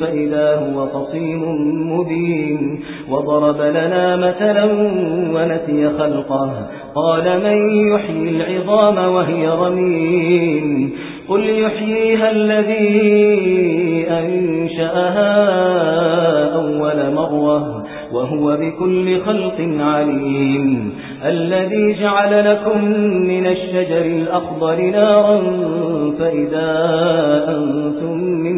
فإذا هو قصيم مبين وضرب لنا مثلا ونسي خلقه قال من يحيي العظام وهي رمين قل يحييها الذي أنشأها أول مرة وهو بكل خلق عليم الذي جعل لكم من الشجر الأخضر نارا فإذا أنتم توقدون